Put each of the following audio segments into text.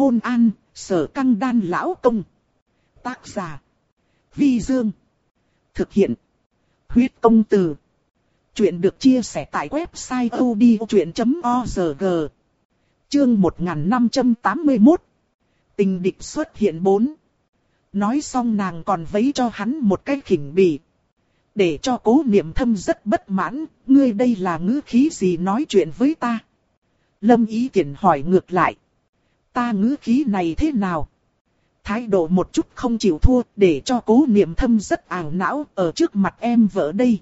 Hôn an, sở căng đan lão công. Tác giả. Vi Dương. Thực hiện. Huyết công từ. Chuyện được chia sẻ tại website odchuyện.org. Chương 1581. Tình địch xuất hiện 4. Nói xong nàng còn vấy cho hắn một cái khỉnh bỉ. Để cho cố niệm thâm rất bất mãn, ngươi đây là ngữ khí gì nói chuyện với ta. Lâm ý tiện hỏi ngược lại. Ta ngữ khí này thế nào? Thái độ một chút không chịu thua để cho cố niệm thâm rất ảo não ở trước mặt em vợ đây.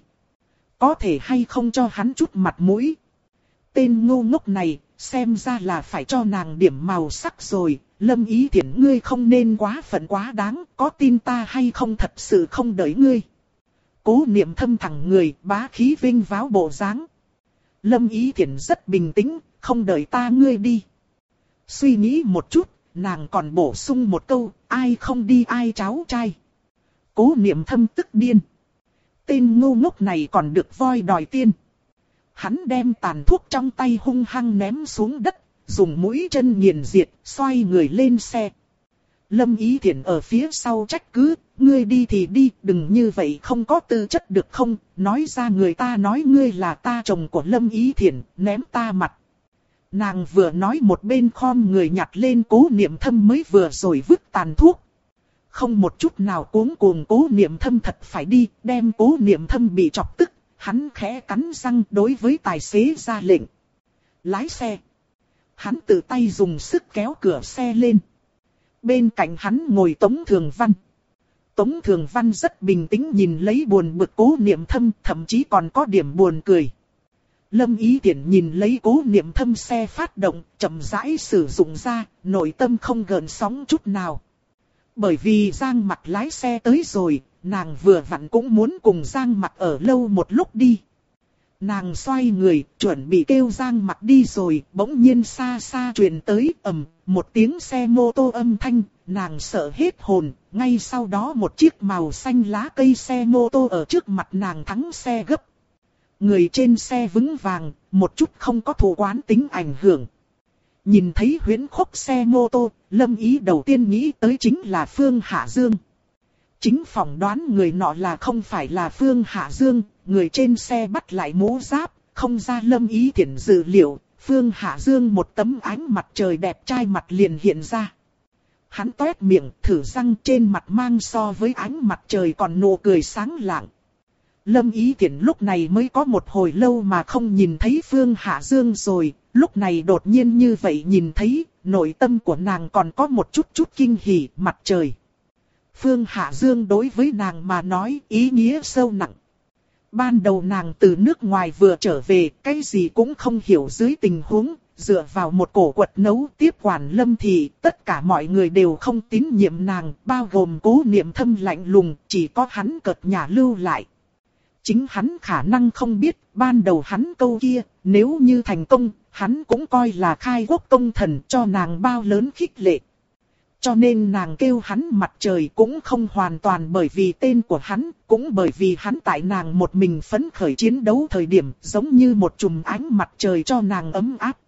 Có thể hay không cho hắn chút mặt mũi. Tên ngu ngốc này, xem ra là phải cho nàng điểm màu sắc rồi. Lâm ý thiện ngươi không nên quá phận quá đáng, có tin ta hay không thật sự không đợi ngươi. Cố niệm thâm thẳng người, bá khí vinh váo bộ dáng. Lâm ý thiện rất bình tĩnh, không đợi ta ngươi đi. Suy nghĩ một chút, nàng còn bổ sung một câu, ai không đi ai cháu trai. Cố niệm thâm tức điên. Tên ngu ngốc này còn được voi đòi tiên. Hắn đem tàn thuốc trong tay hung hăng ném xuống đất, dùng mũi chân nghiền diệt, xoay người lên xe. Lâm Ý Thiển ở phía sau trách cứ, ngươi đi thì đi, đừng như vậy không có tư chất được không, nói ra người ta nói ngươi là ta chồng của Lâm Ý Thiển, ném ta mặt. Nàng vừa nói một bên khom người nhặt lên cố niệm thâm mới vừa rồi vứt tàn thuốc. Không một chút nào cuống cuồng cố niệm thâm thật phải đi, đem cố niệm thâm bị chọc tức, hắn khẽ cắn răng đối với tài xế ra lệnh. Lái xe. Hắn tự tay dùng sức kéo cửa xe lên. Bên cạnh hắn ngồi Tống Thường Văn. Tống Thường Văn rất bình tĩnh nhìn lấy buồn bực cố niệm thâm, thậm chí còn có điểm buồn cười. Lâm Ý Tiễn nhìn lấy cố niệm thâm xe phát động, chậm rãi sử dụng ra, nội tâm không gợn sóng chút nào. Bởi vì Giang mặt lái xe tới rồi, nàng vừa vặn cũng muốn cùng Giang mặt ở lâu một lúc đi. Nàng xoay người, chuẩn bị kêu Giang mặt đi rồi, bỗng nhiên xa xa truyền tới ầm, một tiếng xe mô tô âm thanh, nàng sợ hết hồn, ngay sau đó một chiếc màu xanh lá cây xe mô tô ở trước mặt nàng thắng xe gấp. Người trên xe vững vàng, một chút không có thủ quán tính ảnh hưởng. Nhìn thấy huyến khúc xe mô tô, lâm ý đầu tiên nghĩ tới chính là Phương Hạ Dương. Chính phỏng đoán người nọ là không phải là Phương Hạ Dương, người trên xe bắt lại mũ giáp, không ra lâm ý thiện dự liệu, Phương Hạ Dương một tấm ánh mặt trời đẹp trai mặt liền hiện ra. Hắn toét miệng, thử răng trên mặt mang so với ánh mặt trời còn nụ cười sáng lạng. Lâm Ý Tiễn lúc này mới có một hồi lâu mà không nhìn thấy Phương Hạ Dương rồi, lúc này đột nhiên như vậy nhìn thấy, nội tâm của nàng còn có một chút chút kinh hỉ, mặt trời. Phương Hạ Dương đối với nàng mà nói ý nghĩa sâu nặng. Ban đầu nàng từ nước ngoài vừa trở về, cái gì cũng không hiểu dưới tình huống, dựa vào một cổ quật nấu tiếp quản lâm thì tất cả mọi người đều không tín nhiệm nàng, bao gồm cố niệm thâm lạnh lùng, chỉ có hắn cợt nhà lưu lại. Chính hắn khả năng không biết, ban đầu hắn câu kia, nếu như thành công, hắn cũng coi là khai quốc công thần cho nàng bao lớn khích lệ. Cho nên nàng kêu hắn mặt trời cũng không hoàn toàn bởi vì tên của hắn, cũng bởi vì hắn tại nàng một mình phấn khởi chiến đấu thời điểm giống như một chùm ánh mặt trời cho nàng ấm áp.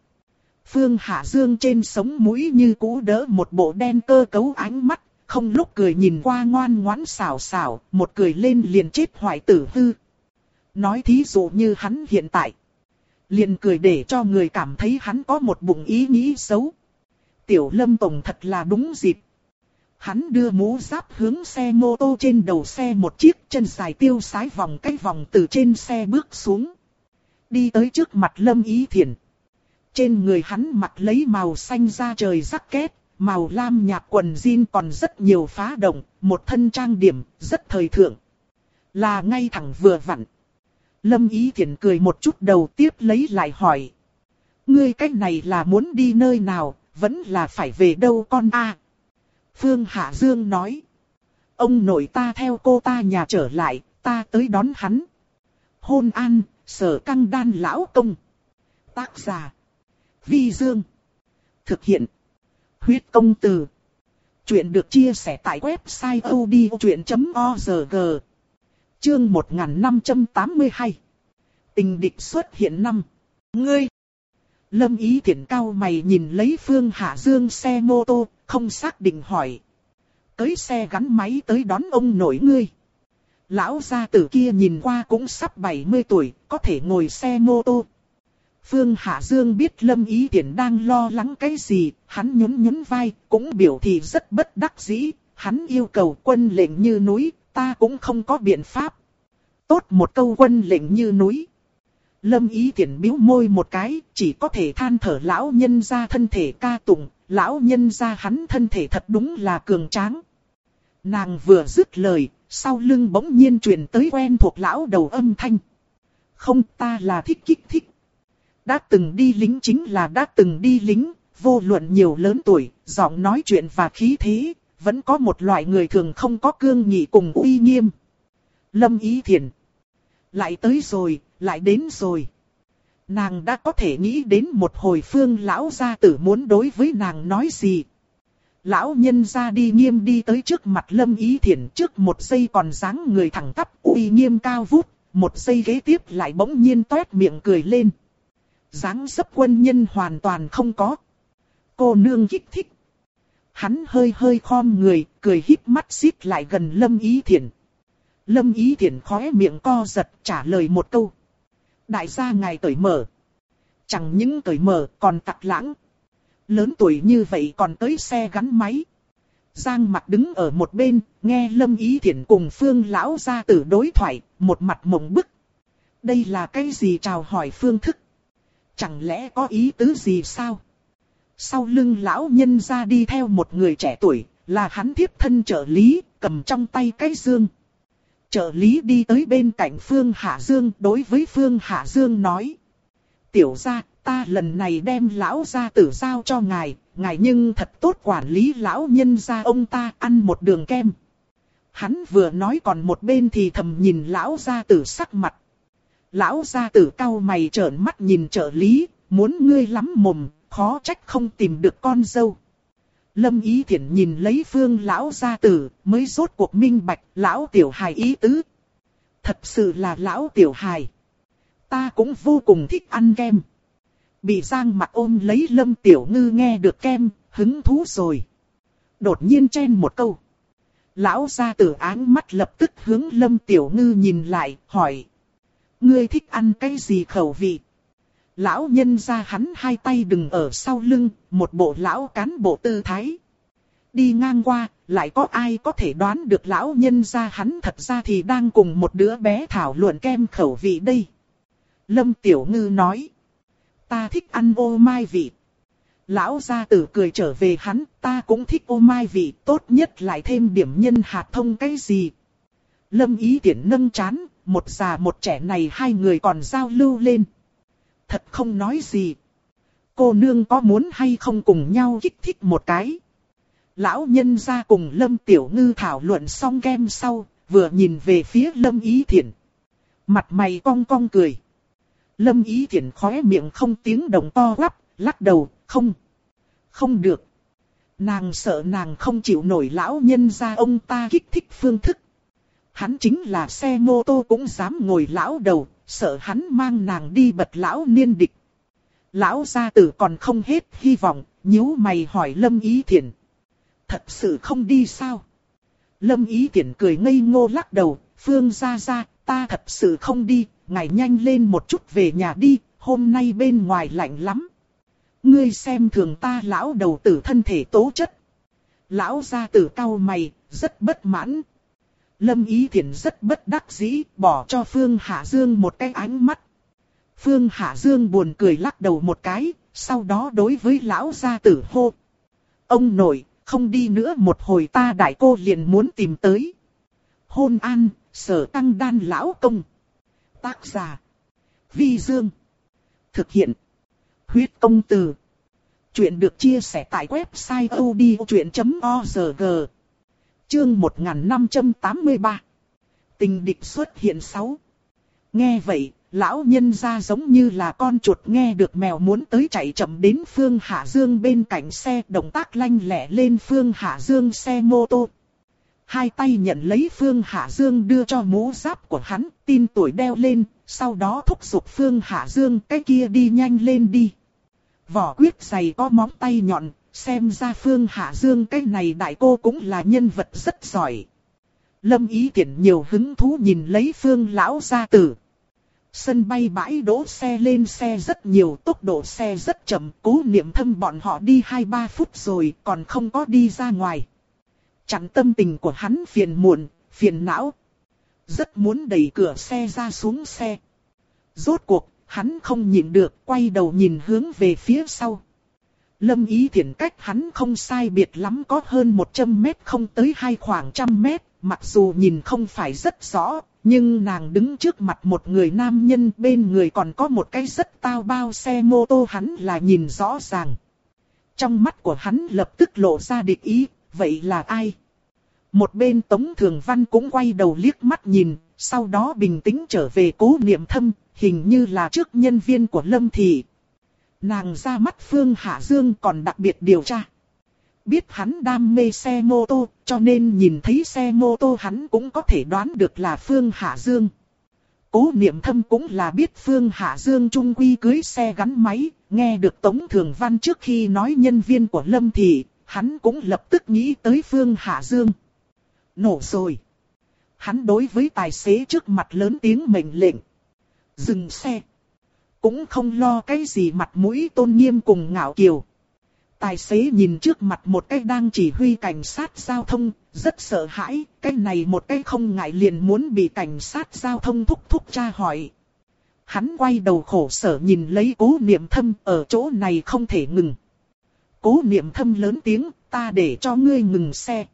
Phương Hạ Dương trên sống mũi như cũ đỡ một bộ đen cơ cấu ánh mắt, không lúc cười nhìn qua ngoan ngoãn xảo xảo, một cười lên liền chết hoại tử hư. Nói thí dụ như hắn hiện tại. Liền cười để cho người cảm thấy hắn có một bụng ý nghĩ xấu. Tiểu lâm tổng thật là đúng dịp. Hắn đưa mũ giáp hướng xe mô tô trên đầu xe một chiếc chân dài tiêu sái vòng cái vòng từ trên xe bước xuống. Đi tới trước mặt lâm ý thiền. Trên người hắn mặc lấy màu xanh da trời rắc két, màu lam nhạt quần jean còn rất nhiều phá động, một thân trang điểm, rất thời thượng. Là ngay thẳng vừa vặn. Lâm Ý Thiển cười một chút đầu tiếp lấy lại hỏi. Ngươi cách này là muốn đi nơi nào, vẫn là phải về đâu con a? Phương Hạ Dương nói. Ông nội ta theo cô ta nhà trở lại, ta tới đón hắn. Hôn an, sở căng đan lão công. Tác giả. Vi Dương. Thực hiện. Huyết công từ. Chuyện được chia sẻ tại website odchuyện.org. Chương 1582 Tình địch xuất hiện năm. Ngươi! Lâm ý thiện cao mày nhìn lấy Phương Hạ Dương xe mô tô, không xác định hỏi. Tới xe gắn máy tới đón ông nội ngươi. Lão gia tử kia nhìn qua cũng sắp 70 tuổi, có thể ngồi xe mô tô. Phương Hạ Dương biết Lâm Ý Tiễn đang lo lắng cái gì, hắn nhún nhún vai, cũng biểu thị rất bất đắc dĩ, hắn yêu cầu quân lệnh như núi, ta cũng không có biện pháp. Tốt một câu quân lệnh như núi. Lâm Ý tiện biếu môi một cái, chỉ có thể than thở lão nhân ra thân thể ca tụng, lão nhân ra hắn thân thể thật đúng là cường tráng. Nàng vừa dứt lời, sau lưng bỗng nhiên truyền tới quen thuộc lão đầu âm thanh. Không ta là thích kích thích. Đã từng đi lính chính là đã từng đi lính, vô luận nhiều lớn tuổi, giọng nói chuyện và khí thế, vẫn có một loại người thường không có cương nghị cùng uy nghiêm. Lâm Ý Thiền. Lại tới rồi, lại đến rồi. Nàng đã có thể nghĩ đến một hồi phương lão gia tử muốn đối với nàng nói gì. Lão nhân ra đi nghiêm đi tới trước mặt lâm ý thiền trước một giây còn dáng người thẳng tắp uy nghiêm cao vút, một giây ghế tiếp lại bỗng nhiên toét miệng cười lên. dáng dấp quân nhân hoàn toàn không có. Cô nương kích thích. Hắn hơi hơi khom người, cười híp mắt xít lại gần lâm ý Thiển. Lâm ý Thiển khóe miệng co giật trả lời một câu. Đại gia ngài cởi mở. Chẳng những cởi mở còn tặc lãng. Lớn tuổi như vậy còn tới xe gắn máy. Giang mặt đứng ở một bên, nghe Lâm Ý Thiển cùng Phương Lão gia tử đối thoại, một mặt mộng bức. Đây là cái gì chào hỏi phương thức? Chẳng lẽ có ý tứ gì sao? Sau lưng lão nhân ra đi theo một người trẻ tuổi, là hắn thiếp thân trợ lý, cầm trong tay cái dương. Trợ lý đi tới bên cạnh Phương Hạ Dương đối với Phương Hạ Dương nói. Tiểu gia, ta lần này đem lão gia tử giao cho ngài, ngài nhưng thật tốt quản lý lão nhân gia ông ta ăn một đường kem. Hắn vừa nói còn một bên thì thầm nhìn lão gia tử sắc mặt. Lão gia tử cau mày trợn mắt nhìn trợ lý, muốn ngươi lắm mồm, khó trách không tìm được con dâu. Lâm Ý Thiển nhìn lấy phương lão gia tử, mới rốt cuộc minh bạch lão tiểu hài ý tứ. Thật sự là lão tiểu hài. Ta cũng vô cùng thích ăn kem. Bị Giang mặt ôm lấy Lâm Tiểu Ngư nghe được kem, hứng thú rồi. Đột nhiên chen một câu. Lão gia tử áng mắt lập tức hướng Lâm Tiểu Ngư nhìn lại, hỏi. Ngươi thích ăn cái gì khẩu vị? Lão nhân ra hắn hai tay đừng ở sau lưng, một bộ lão cán bộ tư thái. Đi ngang qua, lại có ai có thể đoán được lão nhân ra hắn thật ra thì đang cùng một đứa bé thảo luận kem khẩu vị đây. Lâm Tiểu Ngư nói. Ta thích ăn ô mai vị. Lão gia tử cười trở về hắn, ta cũng thích ô mai vị, tốt nhất lại thêm điểm nhân hạt thông cái gì. Lâm ý tiện nâng chán, một già một trẻ này hai người còn giao lưu lên thật không nói gì. Cô nương có muốn hay không cùng nhau kích thích một cái. Lão nhân ra cùng Lâm Tiểu Ngư thảo luận xong game sau, vừa nhìn về phía Lâm Ý Thiển. Mặt mày cong cong cười. Lâm Ý Thiển khóe miệng không tiếng động to quắp, lắc đầu, không. Không được. Nàng sợ nàng không chịu nổi lão nhân ra ông ta kích thích phương thức. Hắn chính là xe mô tô cũng dám ngồi lão đầu, sợ hắn mang nàng đi bật lão niên địch. Lão gia tử còn không hết hy vọng, nhíu mày hỏi Lâm Ý Thiển. Thật sự không đi sao? Lâm Ý Thiển cười ngây ngô lắc đầu, Phương gia gia, ta thật sự không đi, ngài nhanh lên một chút về nhà đi, hôm nay bên ngoài lạnh lắm. Ngươi xem thường ta lão đầu tử thân thể tố chất. Lão gia tử cao mày, rất bất mãn, Lâm Ý Thiển rất bất đắc dĩ, bỏ cho Phương Hạ Dương một cái ánh mắt. Phương Hạ Dương buồn cười lắc đầu một cái, sau đó đối với lão gia tử hô. Ông nội, không đi nữa một hồi ta đại cô liền muốn tìm tới. Hôn an, sở tăng đan lão công. Tác giả. Vi Dương. Thực hiện. Huyết công từ. Chuyện được chia sẻ tại website odchuyện.org. Chương 1583 Tình địch xuất hiện 6 Nghe vậy, lão nhân ra giống như là con chuột nghe được mèo muốn tới chạy chậm đến Phương Hạ Dương bên cạnh xe động tác lanh lẹ lên Phương Hạ Dương xe mô tô. Hai tay nhận lấy Phương Hạ Dương đưa cho mũ giáp của hắn, tin tuổi đeo lên, sau đó thúc giục Phương Hạ Dương cái kia đi nhanh lên đi. vỏ quyết dày có móng tay nhọn, xem ra Phương Hạ Dương cái này đại cô cũng là nhân vật rất giỏi. Lâm ý Tiễn nhiều hứng thú nhìn lấy Phương lão gia tử. Sân bay bãi đỗ xe lên xe rất nhiều, tốc độ xe rất chậm, cố niệm thâm bọn họ đi 2-3 phút rồi còn không có đi ra ngoài. chẳng tâm tình của hắn phiền muộn, phiền não. Rất muốn đẩy cửa xe ra xuống xe. Rốt cuộc, hắn không nhịn được, quay đầu nhìn hướng về phía sau. Lâm ý Thiển cách hắn không sai biệt lắm có hơn 100 mét không tới hai khoảng trăm mét, mặc dù nhìn không phải rất rõ, nhưng nàng đứng trước mặt một người nam nhân bên người còn có một cái rất tao bao xe mô tô hắn là nhìn rõ ràng. Trong mắt của hắn lập tức lộ ra địch ý, vậy là ai? Một bên Tống Thường Văn cũng quay đầu liếc mắt nhìn, sau đó bình tĩnh trở về cố niệm thâm, hình như là trước nhân viên của Lâm Thị. Nàng ra mắt Phương Hạ Dương còn đặc biệt điều tra. Biết hắn đam mê xe mô tô, cho nên nhìn thấy xe mô tô hắn cũng có thể đoán được là Phương Hạ Dương. Cố niệm thâm cũng là biết Phương Hạ Dương trung quy cưới xe gắn máy, nghe được Tống Thường Văn trước khi nói nhân viên của Lâm Thị, hắn cũng lập tức nghĩ tới Phương Hạ Dương. Nổ rồi. Hắn đối với tài xế trước mặt lớn tiếng mệnh lệnh. Dừng xe. Cũng không lo cái gì mặt mũi tôn nghiêm cùng ngạo kiều. Tài xế nhìn trước mặt một cái đang chỉ huy cảnh sát giao thông, rất sợ hãi, cái này một cái không ngại liền muốn bị cảnh sát giao thông thúc thúc tra hỏi. Hắn quay đầu khổ sở nhìn lấy cố niệm thâm ở chỗ này không thể ngừng. Cố niệm thâm lớn tiếng, ta để cho ngươi ngừng xe.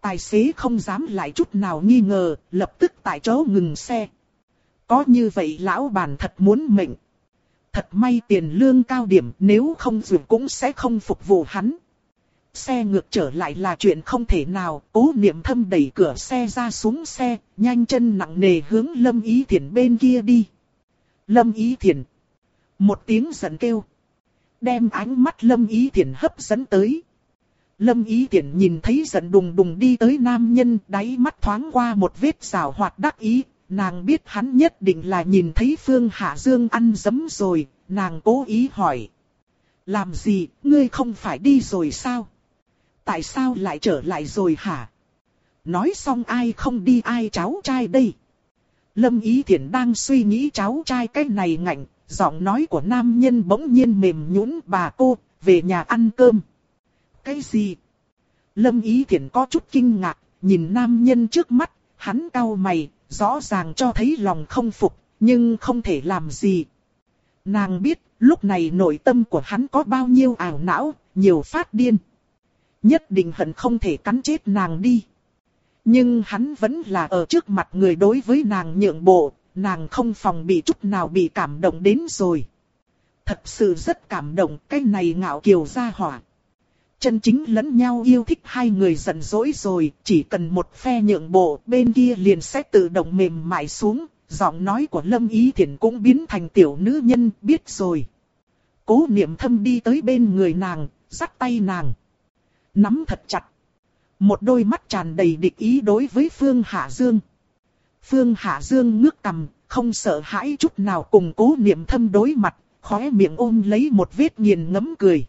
Tài xế không dám lại chút nào nghi ngờ, lập tức tại chỗ ngừng xe. Có như vậy lão bản thật muốn mệnh. Thật may tiền lương cao điểm nếu không dù cũng sẽ không phục vụ hắn. Xe ngược trở lại là chuyện không thể nào, cố niệm thâm đẩy cửa xe ra xuống xe, nhanh chân nặng nề hướng Lâm Ý Thiển bên kia đi. Lâm Ý Thiển. Một tiếng giận kêu. Đem ánh mắt Lâm Ý Thiển hấp dẫn tới. Lâm Ý Thiển nhìn thấy giận đùng đùng đi tới nam nhân, đáy mắt thoáng qua một vết rào hoạt đắc ý, nàng biết hắn nhất định là nhìn thấy Phương Hạ Dương ăn dấm rồi, nàng cố ý hỏi. Làm gì, ngươi không phải đi rồi sao? Tại sao lại trở lại rồi hả? Nói xong ai không đi ai cháu trai đây? Lâm Ý Thiển đang suy nghĩ cháu trai cái này ngạnh, giọng nói của nam nhân bỗng nhiên mềm nhũn bà cô, về nhà ăn cơm. Cái gì? Lâm Ý Thiển có chút kinh ngạc, nhìn nam nhân trước mắt, hắn cau mày, rõ ràng cho thấy lòng không phục, nhưng không thể làm gì. Nàng biết, lúc này nội tâm của hắn có bao nhiêu ảo não, nhiều phát điên. Nhất định hận không thể cắn chết nàng đi. Nhưng hắn vẫn là ở trước mặt người đối với nàng nhượng bộ, nàng không phòng bị chút nào bị cảm động đến rồi. Thật sự rất cảm động, cái này ngạo kiều ra hỏa. Chân chính lẫn nhau yêu thích hai người giận dỗi rồi, chỉ cần một phe nhượng bộ, bên kia liền sẽ tự động mềm mại xuống, giọng nói của Lâm Ý Thiển cũng biến thành tiểu nữ nhân, biết rồi. Cố niệm thâm đi tới bên người nàng, dắt tay nàng. Nắm thật chặt. Một đôi mắt tràn đầy địch ý đối với Phương Hạ Dương. Phương Hạ Dương ngước cầm, không sợ hãi chút nào cùng cố niệm thâm đối mặt, khóe miệng ôm lấy một vết nghiền ngấm cười.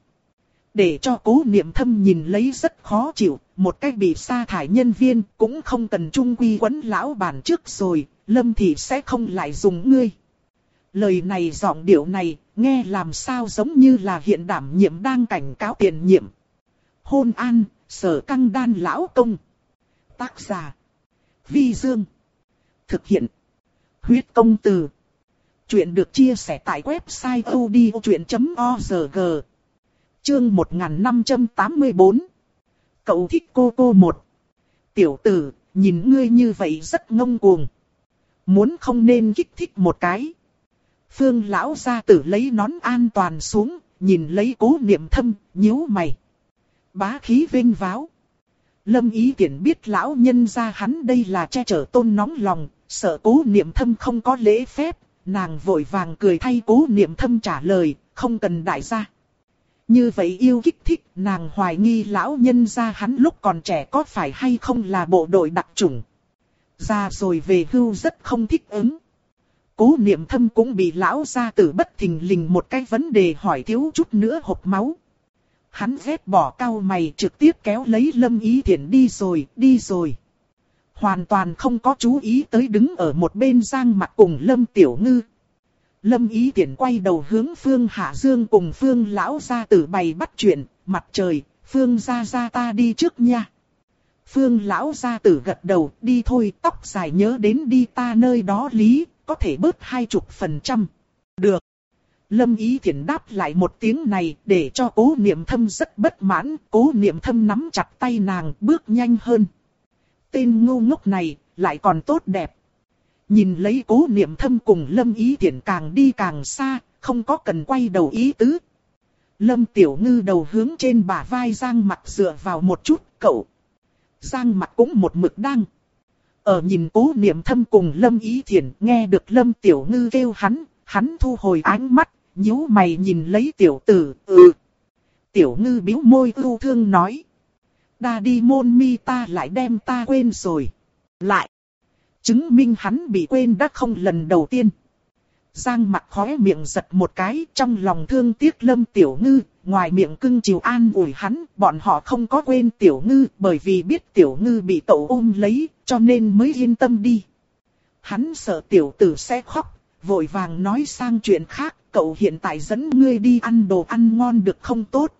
Để cho cố niệm thâm nhìn lấy rất khó chịu, một cách bị sa thải nhân viên cũng không cần trung quy quấn lão bản trước rồi, lâm thị sẽ không lại dùng ngươi. Lời này giọng điệu này, nghe làm sao giống như là hiện đảm nhiệm đang cảnh cáo tiền nhiệm. Hôn an, sở căng đan lão công. Tác giả. Vi Dương. Thực hiện. Huyết công từ. Chuyện được chia sẻ tại website odchuyện.org. Chương 1584 Cậu thích cô cô một. Tiểu tử, nhìn ngươi như vậy rất ngông cuồng. Muốn không nên kích thích một cái. Phương lão gia tử lấy nón an toàn xuống, nhìn lấy cố niệm thâm, nhíu mày. Bá khí vinh váo. Lâm ý tiện biết lão nhân gia hắn đây là che chở tôn nóng lòng, sợ cố niệm thâm không có lễ phép, nàng vội vàng cười thay cố niệm thâm trả lời, không cần đại gia. Như vậy yêu kích thích, nàng hoài nghi lão nhân gia hắn lúc còn trẻ có phải hay không là bộ đội đặc trùng Ra rồi về hưu rất không thích ứng. cố niệm thâm cũng bị lão gia tử bất thình lình một cái vấn đề hỏi thiếu chút nữa hộp máu. Hắn ghét bỏ cao mày trực tiếp kéo lấy lâm ý thiện đi rồi, đi rồi. Hoàn toàn không có chú ý tới đứng ở một bên giang mặt cùng lâm tiểu ngư. Lâm ý tiện quay đầu hướng phương Hạ Dương cùng phương lão gia tử bày bắt chuyện, mặt trời, phương gia gia ta đi trước nha. Phương lão gia tử gật đầu, đi thôi, tóc dài nhớ đến đi ta nơi đó lý, có thể bớt hai chục phần trăm. Được. Lâm ý thiện đáp lại một tiếng này để cho cố niệm thâm rất bất mãn, cố niệm thâm nắm chặt tay nàng bước nhanh hơn. Tên ngu ngốc này, lại còn tốt đẹp. Nhìn lấy cố niệm thâm cùng lâm ý thiện càng đi càng xa, không có cần quay đầu ý tứ. Lâm tiểu ngư đầu hướng trên bả vai giang mặt dựa vào một chút, cậu. Giang mặt cũng một mực đang. Ở nhìn cố niệm thâm cùng lâm ý thiện nghe được lâm tiểu ngư kêu hắn, hắn thu hồi ánh mắt, nhíu mày nhìn lấy tiểu tử, ừ. Tiểu ngư biếu môi ưu thương nói. Đa đi môn mi ta lại đem ta quên rồi. Lại. Chứng minh hắn bị quên đã không lần đầu tiên. Giang mặt khóe miệng giật một cái trong lòng thương tiếc lâm tiểu ngư, ngoài miệng cưng chiều an ủi hắn, bọn họ không có quên tiểu ngư bởi vì biết tiểu ngư bị tổ ôm lấy, cho nên mới yên tâm đi. Hắn sợ tiểu tử sẽ khóc, vội vàng nói sang chuyện khác, cậu hiện tại dẫn ngươi đi ăn đồ ăn ngon được không tốt.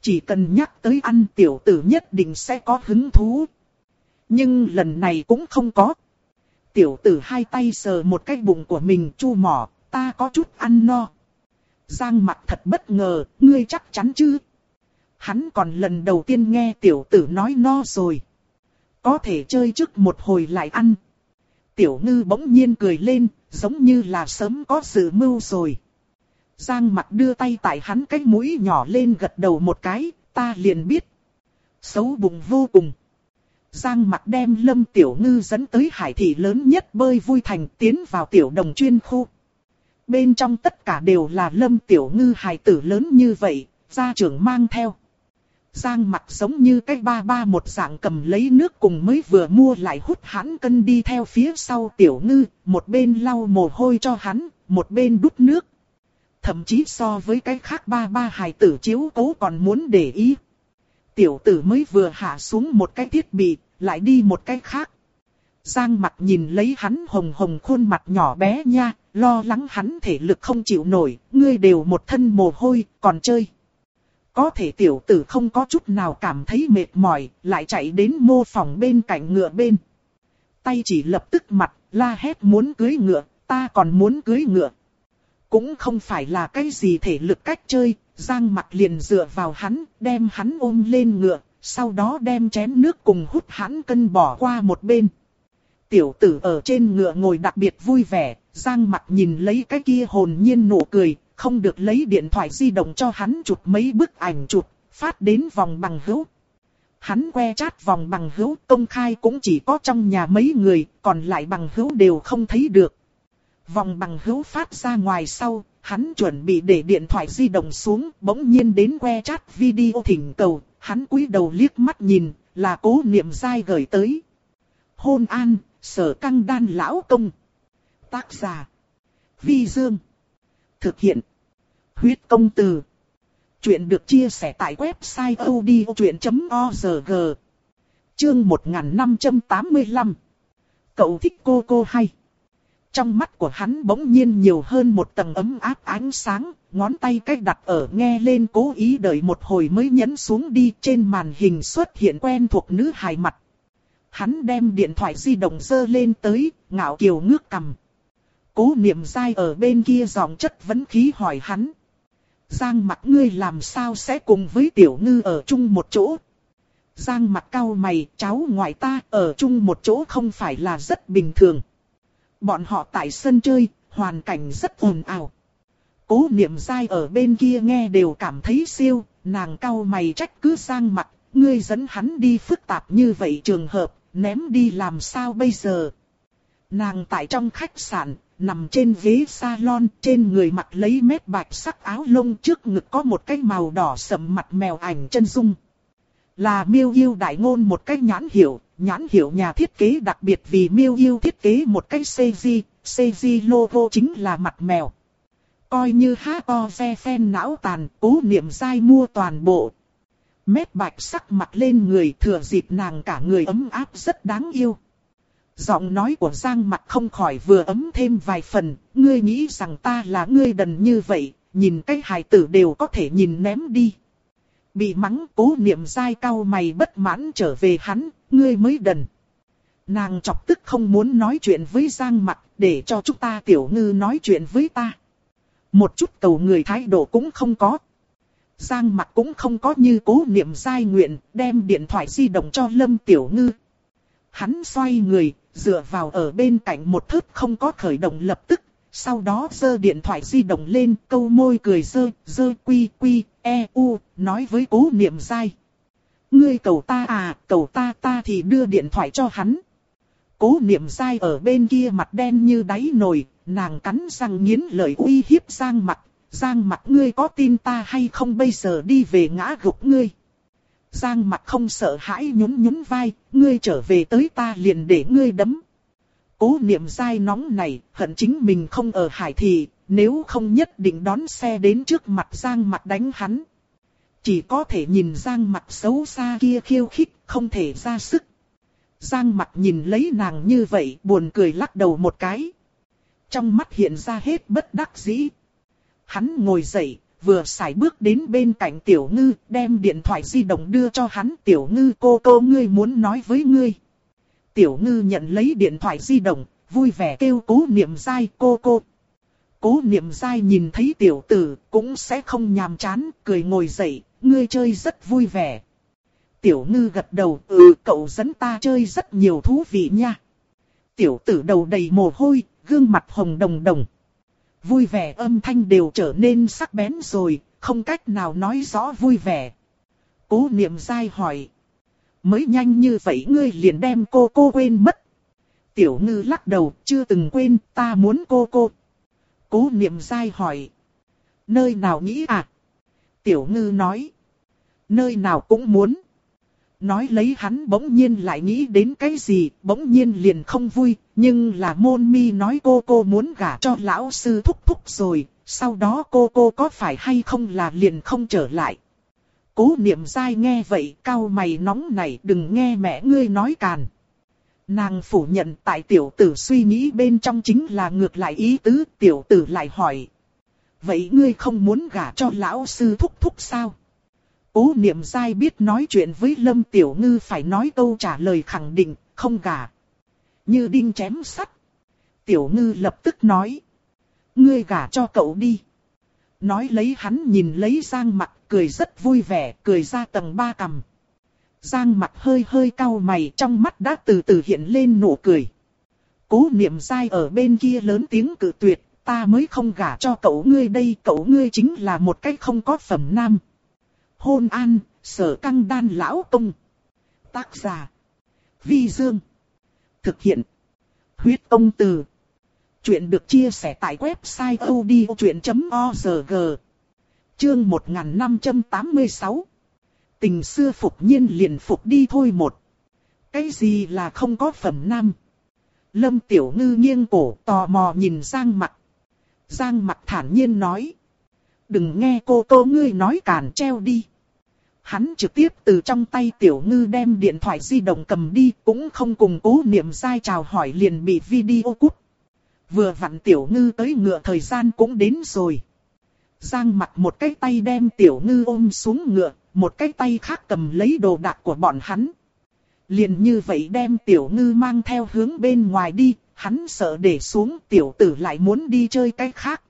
Chỉ cần nhắc tới ăn tiểu tử nhất định sẽ có hứng thú. Nhưng lần này cũng không có. Tiểu tử hai tay sờ một cái bụng của mình chu mỏ, ta có chút ăn no. Giang mặt thật bất ngờ, ngươi chắc chắn chứ? Hắn còn lần đầu tiên nghe tiểu tử nói no rồi. Có thể chơi trước một hồi lại ăn. Tiểu ngư bỗng nhiên cười lên, giống như là sớm có sự mưu rồi. Giang mặt đưa tay tại hắn cái mũi nhỏ lên gật đầu một cái, ta liền biết. Xấu bụng vô cùng. Giang mặt đem lâm tiểu ngư dẫn tới hải thị lớn nhất bơi vui thành tiến vào tiểu đồng chuyên khu. Bên trong tất cả đều là lâm tiểu ngư hải tử lớn như vậy, gia trưởng mang theo. Giang mặt giống như cái ba ba một dạng cầm lấy nước cùng mới vừa mua lại hút hắn cân đi theo phía sau tiểu ngư, một bên lau mồ hôi cho hắn, một bên đút nước. Thậm chí so với cái khác ba ba hài tử chiếu cố còn muốn để ý. Tiểu tử mới vừa hạ xuống một cái thiết bị, lại đi một cái khác. Giang mặt nhìn lấy hắn hồng hồng khuôn mặt nhỏ bé nha, lo lắng hắn thể lực không chịu nổi, ngươi đều một thân mồ hôi, còn chơi. Có thể tiểu tử không có chút nào cảm thấy mệt mỏi, lại chạy đến mô phòng bên cạnh ngựa bên. Tay chỉ lập tức mặt, la hét muốn cưới ngựa, ta còn muốn cưới ngựa. Cũng không phải là cái gì thể lực cách chơi, Giang mặt liền dựa vào hắn, đem hắn ôm lên ngựa, sau đó đem chén nước cùng hút hắn cân bỏ qua một bên. Tiểu tử ở trên ngựa ngồi đặc biệt vui vẻ, Giang mặt nhìn lấy cái kia hồn nhiên nụ cười, không được lấy điện thoại di động cho hắn chụp mấy bức ảnh chụp, phát đến vòng bằng hữu. Hắn que chát vòng bằng hữu công khai cũng chỉ có trong nhà mấy người, còn lại bằng hữu đều không thấy được. Vòng bằng hữu phát ra ngoài sau, hắn chuẩn bị để điện thoại di động xuống, bỗng nhiên đến que chat video thỉnh cầu, hắn cúi đầu liếc mắt nhìn, là cố niệm dai gửi tới. Hôn an, sở căng đan lão công. Tác giả. Vi Dương. Thực hiện. Huyết công từ. Chuyện được chia sẻ tại website odchuyện.org. Chương 1585. Cậu thích cô cô hay? Trong mắt của hắn bỗng nhiên nhiều hơn một tầng ấm áp ánh sáng, ngón tay cách đặt ở nghe lên cố ý đợi một hồi mới nhấn xuống đi trên màn hình xuất hiện quen thuộc nữ hài mặt. Hắn đem điện thoại di động dơ lên tới, ngạo kiều ngước cầm. Cố niệm dai ở bên kia giọng chất vấn khí hỏi hắn. Giang mặt ngươi làm sao sẽ cùng với tiểu ngư ở chung một chỗ? Giang mặt cao mày, cháu ngoại ta ở chung một chỗ không phải là rất bình thường. Bọn họ tại sân chơi, hoàn cảnh rất ồn ào. Cố niệm dai ở bên kia nghe đều cảm thấy siêu, nàng cau mày trách cứ sang mặt, ngươi dẫn hắn đi phức tạp như vậy trường hợp, ném đi làm sao bây giờ. Nàng tại trong khách sạn, nằm trên ghế salon, trên người mặc lấy mét bạch sắc áo lông trước ngực có một cái màu đỏ sậm mặt mèo ảnh chân dung. Là miêu yêu đại ngôn một cách nhãn hiệu, nhãn hiệu nhà thiết kế đặc biệt vì miêu yêu thiết kế một cái CG, CG logo chính là mặt mèo. Coi như hát to xe phen não tàn, cố niệm dai mua toàn bộ. Mét bạch sắc mặt lên người thừa dịp nàng cả người ấm áp rất đáng yêu. Giọng nói của Giang mặt không khỏi vừa ấm thêm vài phần, ngươi nghĩ rằng ta là ngươi đần như vậy, nhìn cái hài tử đều có thể nhìn ném đi. Bị mắng cố niệm dai cao mày bất mãn trở về hắn, ngươi mới đần. Nàng chọc tức không muốn nói chuyện với Giang mặt để cho chúng ta tiểu ngư nói chuyện với ta. Một chút cầu người thái độ cũng không có. Giang mặt cũng không có như cố niệm dai nguyện, đem điện thoại di động cho Lâm Tiểu Ngư. Hắn xoay người, dựa vào ở bên cạnh một thớt không có khởi động lập tức, sau đó giơ điện thoại di động lên, câu môi cười dơ, dơ quy quy, e u, nói với cố niệm dai. Ngươi cầu ta à, cầu ta ta thì đưa điện thoại cho hắn. Cố niệm dai ở bên kia mặt đen như đáy nồi, nàng cắn răng nghiến lời uy hiếp Giang mặt. Giang mặt ngươi có tin ta hay không bây giờ đi về ngã gục ngươi. Giang mặt không sợ hãi nhún nhún vai, ngươi trở về tới ta liền để ngươi đấm. Cố niệm dai nóng này, hận chính mình không ở hải thị, nếu không nhất định đón xe đến trước mặt Giang mặt đánh hắn. Chỉ có thể nhìn Giang mặt xấu xa kia khiêu khích, không thể ra sức. Giang mặt nhìn lấy nàng như vậy, buồn cười lắc đầu một cái. Trong mắt hiện ra hết bất đắc dĩ. Hắn ngồi dậy, vừa xài bước đến bên cạnh tiểu ngư, đem điện thoại di động đưa cho hắn. Tiểu ngư cô cô ngươi muốn nói với ngươi. Tiểu ngư nhận lấy điện thoại di động, vui vẻ kêu cố niệm dai cô cô. Cố niệm dai nhìn thấy tiểu tử, cũng sẽ không nhàm chán, cười ngồi dậy, ngươi chơi rất vui vẻ. Tiểu ngư gật đầu, ừ cậu dẫn ta chơi rất nhiều thú vị nha. Tiểu tử đầu đầy mồ hôi, gương mặt hồng đồng đồng. Vui vẻ âm thanh đều trở nên sắc bén rồi, không cách nào nói rõ vui vẻ. Cố niệm dai hỏi. Mới nhanh như vậy ngươi liền đem cô cô quên mất. Tiểu ngư lắc đầu, chưa từng quên, ta muốn cô cô. Cố niệm dai hỏi. Nơi nào nghĩ à? Tiểu ngư nói. Nơi nào cũng muốn. Nói lấy hắn bỗng nhiên lại nghĩ đến cái gì, bỗng nhiên liền không vui, nhưng là môn mi nói cô cô muốn gả cho lão sư thúc thúc rồi, sau đó cô cô có phải hay không là liền không trở lại. Cố niệm dai nghe vậy, cao mày nóng này đừng nghe mẹ ngươi nói càn. Nàng phủ nhận tại tiểu tử suy nghĩ bên trong chính là ngược lại ý tứ, tiểu tử lại hỏi. Vậy ngươi không muốn gả cho lão sư thúc thúc sao? Cố niệm dai biết nói chuyện với Lâm Tiểu Ngư phải nói câu trả lời khẳng định, không gả. Như đinh chém sắt. Tiểu Ngư lập tức nói. Ngươi gả cho cậu đi. Nói lấy hắn nhìn lấy Giang mặt cười rất vui vẻ, cười ra tầng ba cằm, Giang mặt hơi hơi cau mày trong mắt đã từ từ hiện lên nụ cười. Cố niệm dai ở bên kia lớn tiếng cự tuyệt, ta mới không gả cho cậu ngươi đây, cậu ngươi chính là một cách không có phẩm nam hôn an, sở căng đan lão công. Tác giả. Vi Dương. Thực hiện. Huyết công từ. Chuyện được chia sẻ tại website odchuyện.org. Chương 1586. Tình xưa phục nhiên liền phục đi thôi một. Cái gì là không có phẩm nam? Lâm Tiểu Ngư nghiêng cổ tò mò nhìn Giang mặt. Giang mặt thản nhiên nói. Đừng nghe cô cô ngươi nói cản treo đi. Hắn trực tiếp từ trong tay tiểu ngư đem điện thoại di động cầm đi cũng không cùng cố niệm sai chào hỏi liền bị video cút. Vừa vặn tiểu ngư tới ngựa thời gian cũng đến rồi. Giang mặt một cái tay đem tiểu ngư ôm xuống ngựa, một cái tay khác cầm lấy đồ đạc của bọn hắn. Liền như vậy đem tiểu ngư mang theo hướng bên ngoài đi, hắn sợ để xuống tiểu tử lại muốn đi chơi cái khác.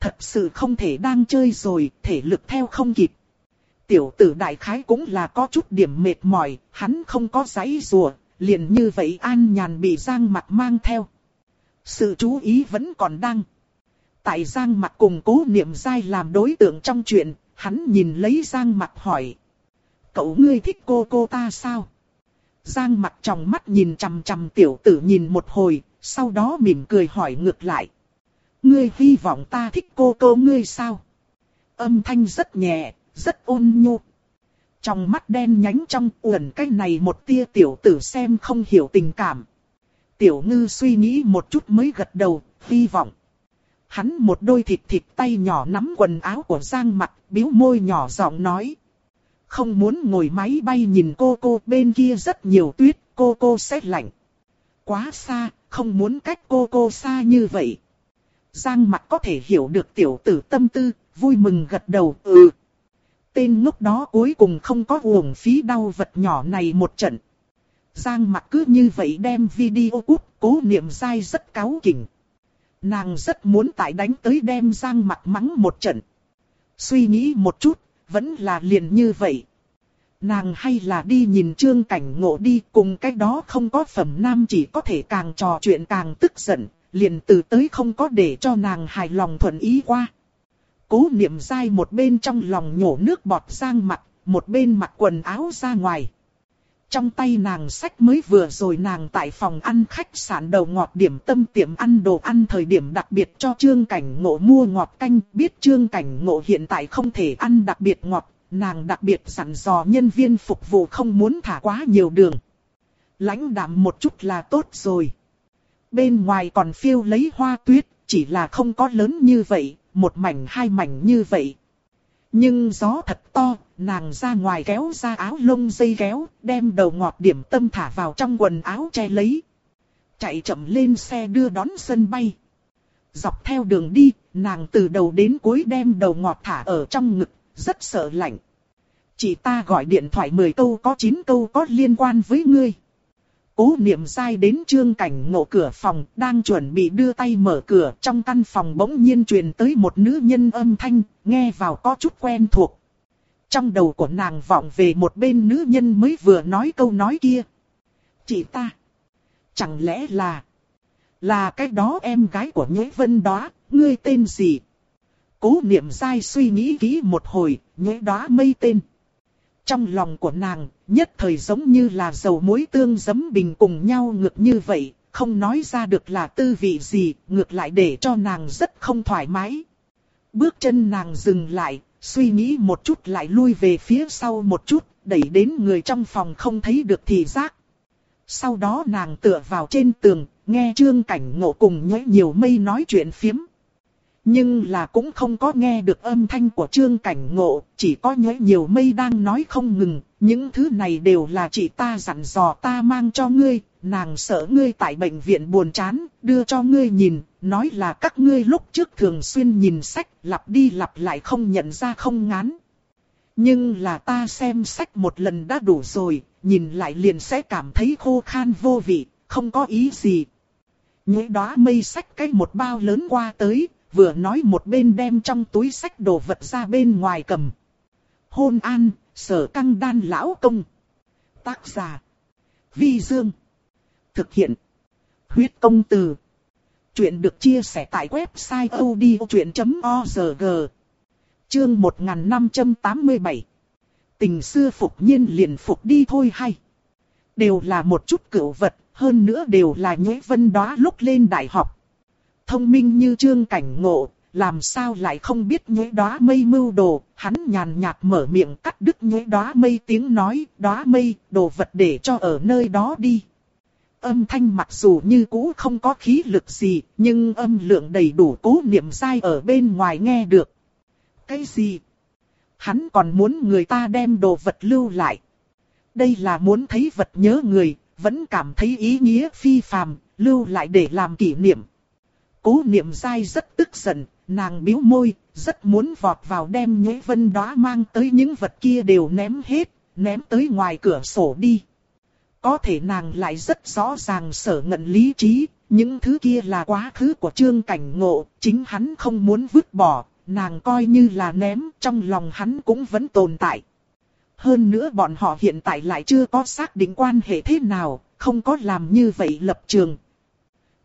Thật sự không thể đang chơi rồi, thể lực theo không kịp. Tiểu tử đại khái cũng là có chút điểm mệt mỏi, hắn không có giấy rùa, liền như vậy an nhàn bị giang mặt mang theo. Sự chú ý vẫn còn đang. Tại giang mặt cùng cố niệm dai làm đối tượng trong chuyện, hắn nhìn lấy giang mặt hỏi. Cậu ngươi thích cô cô ta sao? Giang mặt trong mắt nhìn chằm chằm tiểu tử nhìn một hồi, sau đó mỉm cười hỏi ngược lại. Ngươi hy vọng ta thích cô cô ngươi sao? Âm thanh rất nhẹ, rất ôn nhu. Trong mắt đen nhánh trong uẩn cái này một tia tiểu tử xem không hiểu tình cảm. Tiểu ngư suy nghĩ một chút mới gật đầu, hy vọng. Hắn một đôi thịt thịt tay nhỏ nắm quần áo của Giang mặt, biếu môi nhỏ giọng nói. Không muốn ngồi máy bay nhìn cô cô bên kia rất nhiều tuyết, cô cô sẽ lạnh. Quá xa, không muốn cách cô cô xa như vậy. Giang mặt có thể hiểu được tiểu tử tâm tư, vui mừng gật đầu, ừ. Tên ngốc đó cuối cùng không có uổng phí đau vật nhỏ này một trận. Giang mặt cứ như vậy đem video cút, cố niệm dai rất cáo kỉnh. Nàng rất muốn tại đánh tới đem Giang mặt mắng một trận. Suy nghĩ một chút, vẫn là liền như vậy. Nàng hay là đi nhìn trương cảnh ngộ đi cùng cái đó không có phẩm nam chỉ có thể càng trò chuyện càng tức giận, liền từ tới không có để cho nàng hài lòng thuận ý qua. Cố niệm dai một bên trong lòng nhổ nước bọt sang mặt, một bên mặc quần áo ra ngoài. Trong tay nàng sách mới vừa rồi nàng tại phòng ăn khách sạn đầu ngọt điểm tâm tiệm ăn đồ ăn thời điểm đặc biệt cho trương cảnh ngộ mua ngọt canh. Biết trương cảnh ngộ hiện tại không thể ăn đặc biệt ngọt, nàng đặc biệt dặn dò nhân viên phục vụ không muốn thả quá nhiều đường. Lãnh đạm một chút là tốt rồi. Bên ngoài còn phiêu lấy hoa tuyết, chỉ là không có lớn như vậy, một mảnh hai mảnh như vậy. Nhưng gió thật to, nàng ra ngoài kéo ra áo lông dây kéo, đem đầu ngọt điểm tâm thả vào trong quần áo che lấy. Chạy chậm lên xe đưa đón sân bay. Dọc theo đường đi, nàng từ đầu đến cuối đem đầu ngọt thả ở trong ngực, rất sợ lạnh. Chị ta gọi điện thoại 10 câu có 9 câu có liên quan với ngươi. Cố niệm sai đến trương cảnh ngộ cửa phòng, đang chuẩn bị đưa tay mở cửa, trong căn phòng bỗng nhiên truyền tới một nữ nhân âm thanh, nghe vào có chút quen thuộc. Trong đầu của nàng vọng về một bên nữ nhân mới vừa nói câu nói kia. Chị ta, chẳng lẽ là, là cái đó em gái của Nhế Vân đó, ngươi tên gì? Cố niệm sai suy nghĩ kỹ một hồi, Nhế đó mây tên. Trong lòng của nàng, nhất thời giống như là dầu muối tương giấm bình cùng nhau ngược như vậy, không nói ra được là tư vị gì, ngược lại để cho nàng rất không thoải mái. Bước chân nàng dừng lại, suy nghĩ một chút lại lui về phía sau một chút, đẩy đến người trong phòng không thấy được thì giác. Sau đó nàng tựa vào trên tường, nghe trương cảnh ngộ cùng nhớ nhiều mây nói chuyện phiếm. Nhưng là cũng không có nghe được âm thanh của trương cảnh ngộ, chỉ có nhớ nhiều mây đang nói không ngừng, những thứ này đều là chị ta dặn dò ta mang cho ngươi, nàng sợ ngươi tại bệnh viện buồn chán, đưa cho ngươi nhìn, nói là các ngươi lúc trước thường xuyên nhìn sách, lặp đi lặp lại không nhận ra không ngán. Nhưng là ta xem sách một lần đã đủ rồi, nhìn lại liền sẽ cảm thấy khô khan vô vị, không có ý gì. Nhớ đó mây sách cái một bao lớn qua tới, vừa nói một bên đem trong túi sách đồ vật ra bên ngoài cầm. Hôn an, sở căng đan lão công. Tác giả. Vi Dương. Thực hiện. Huyết công từ. Chuyện được chia sẻ tại website odchuyện.org. Chương 1587. Tình xưa phục nhiên liền phục đi thôi hay. Đều là một chút cửu vật, hơn nữa đều là nhuế vân đó lúc lên đại học. Thông minh như trương cảnh ngộ, làm sao lại không biết nhuế đóa mây mưu đồ, hắn nhàn nhạt mở miệng cắt đứt nhuế đóa mây tiếng nói, đóa mây, đồ vật để cho ở nơi đó đi. Âm thanh mặc dù như cũ không có khí lực gì, nhưng âm lượng đầy đủ cố niệm sai ở bên ngoài nghe được. Cái gì? Hắn còn muốn người ta đem đồ vật lưu lại. Đây là muốn thấy vật nhớ người, vẫn cảm thấy ý nghĩa phi phàm, lưu lại để làm kỷ niệm. Cố niệm dai rất tức giận, nàng biếu môi, rất muốn vọt vào đem nhuế vân đó mang tới những vật kia đều ném hết, ném tới ngoài cửa sổ đi. Có thể nàng lại rất rõ ràng sở ngận lý trí, những thứ kia là quá khứ của trương cảnh ngộ, chính hắn không muốn vứt bỏ, nàng coi như là ném, trong lòng hắn cũng vẫn tồn tại. Hơn nữa bọn họ hiện tại lại chưa có xác định quan hệ thế nào, không có làm như vậy lập trường,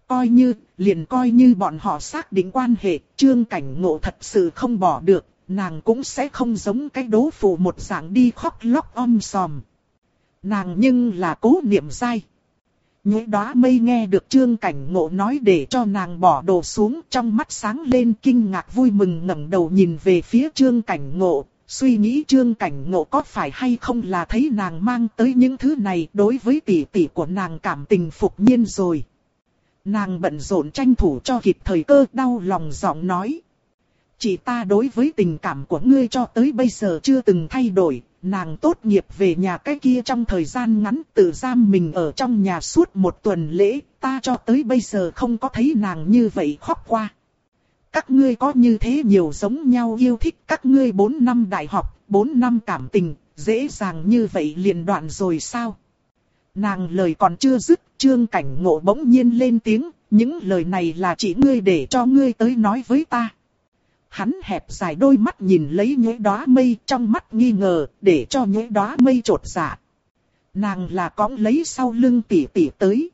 Coi như, liền coi như bọn họ xác định quan hệ, trương cảnh ngộ thật sự không bỏ được, nàng cũng sẽ không giống cái đố phụ một dạng đi khóc lóc om sòm. Nàng nhưng là cố niệm sai Nhế đóa mây nghe được trương cảnh ngộ nói để cho nàng bỏ đồ xuống trong mắt sáng lên kinh ngạc vui mừng ngẩng đầu nhìn về phía trương cảnh ngộ, suy nghĩ trương cảnh ngộ có phải hay không là thấy nàng mang tới những thứ này đối với tỷ tỷ của nàng cảm tình phục nhiên rồi. Nàng bận rộn tranh thủ cho kịp thời cơ đau lòng giọng nói. Chỉ ta đối với tình cảm của ngươi cho tới bây giờ chưa từng thay đổi, nàng tốt nghiệp về nhà cái kia trong thời gian ngắn tự giam mình ở trong nhà suốt một tuần lễ, ta cho tới bây giờ không có thấy nàng như vậy khóc qua. Các ngươi có như thế nhiều giống nhau yêu thích các ngươi 4 năm đại học, 4 năm cảm tình, dễ dàng như vậy liền đoạn rồi sao? Nàng lời còn chưa dứt, trương cảnh ngộ bỗng nhiên lên tiếng, những lời này là chỉ ngươi để cho ngươi tới nói với ta. Hắn hẹp dài đôi mắt nhìn lấy nhũy đóa mây trong mắt nghi ngờ, để cho nhũy đóa mây trột dạ. Nàng là cõng lấy sau lưng tỉ tỉ tới.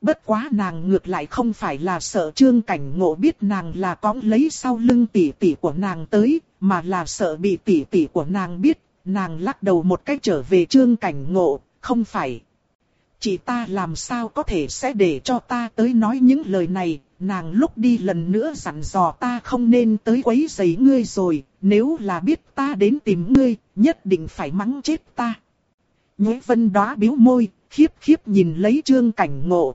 Bất quá nàng ngược lại không phải là sợ trương cảnh ngộ biết nàng là cõng lấy sau lưng tỉ tỉ của nàng tới, mà là sợ bị tỉ tỉ của nàng biết, nàng lắc đầu một cách trở về trương cảnh ngộ, không phải. Chỉ ta làm sao có thể sẽ để cho ta tới nói những lời này, nàng lúc đi lần nữa dặn dò ta không nên tới quấy rầy ngươi rồi, nếu là biết ta đến tìm ngươi, nhất định phải mắng chết ta. Nhế vân đóa biếu môi, khiếp khiếp nhìn lấy trương cảnh ngộ.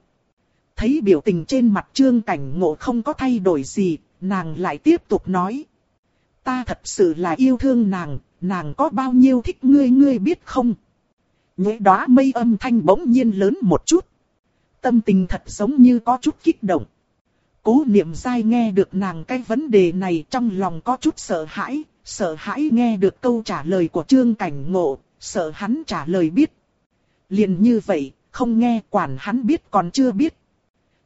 Thấy biểu tình trên mặt trương cảnh ngộ không có thay đổi gì, nàng lại tiếp tục nói. Ta thật sự là yêu thương nàng, nàng có bao nhiêu thích ngươi ngươi biết không? Nhế đó mây âm thanh bỗng nhiên lớn một chút. Tâm tình thật giống như có chút kích động. Cố niệm dai nghe được nàng cái vấn đề này trong lòng có chút sợ hãi, sợ hãi nghe được câu trả lời của trương cảnh ngộ, sợ hắn trả lời biết. Liền như vậy, không nghe quản hắn biết còn chưa biết.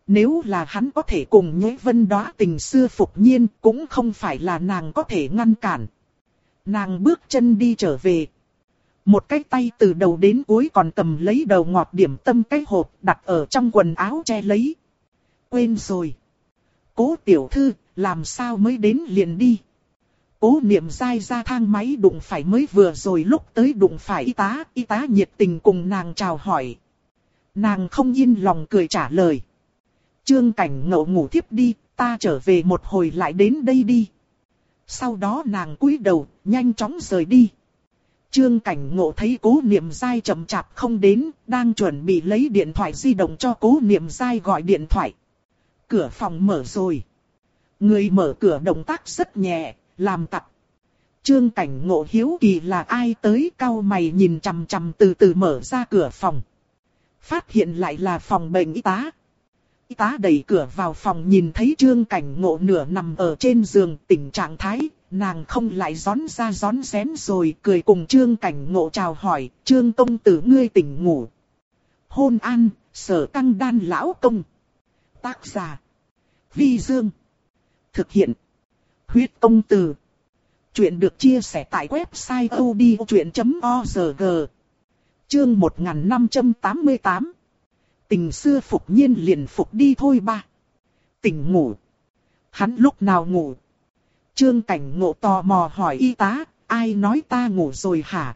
Nếu là hắn có thể cùng nhế vân đóa tình xưa phục nhiên cũng không phải là nàng có thể ngăn cản. Nàng bước chân đi trở về. Một cái tay từ đầu đến cuối còn cầm lấy đầu ngọt điểm tâm cái hộp đặt ở trong quần áo che lấy. Quên rồi. Cố tiểu thư, làm sao mới đến liền đi. Cố niệm dai ra thang máy đụng phải mới vừa rồi lúc tới đụng phải y tá, y tá nhiệt tình cùng nàng chào hỏi. Nàng không yên lòng cười trả lời. Trương cảnh ngậu ngủ thiếp đi, ta trở về một hồi lại đến đây đi. Sau đó nàng cúi đầu, nhanh chóng rời đi. Trương cảnh ngộ thấy cố niệm dai chậm chạp không đến, đang chuẩn bị lấy điện thoại di động cho cố niệm dai gọi điện thoại. Cửa phòng mở rồi. Người mở cửa động tác rất nhẹ, làm tặc. Trương cảnh ngộ hiếu kỳ là ai tới cao mày nhìn chằm chằm từ từ mở ra cửa phòng. Phát hiện lại là phòng bệnh y tá. Y tá đẩy cửa vào phòng nhìn thấy trương cảnh ngộ nửa nằm ở trên giường tình trạng thái, nàng không lại gión ra gión xén rồi cười cùng trương cảnh ngộ chào hỏi, trương công tử ngươi tỉnh ngủ. Hôn an, sở căng đan lão công. Tác giả. Vi Dương. Thực hiện. Huyết công từ. Chuyện được chia sẻ tại website odchuyện.org. Chương 1588. Tình xưa phục nhiên liền phục đi thôi ba. Tỉnh ngủ. Hắn lúc nào ngủ? Trương cảnh ngộ tò mò hỏi y tá, ai nói ta ngủ rồi hả?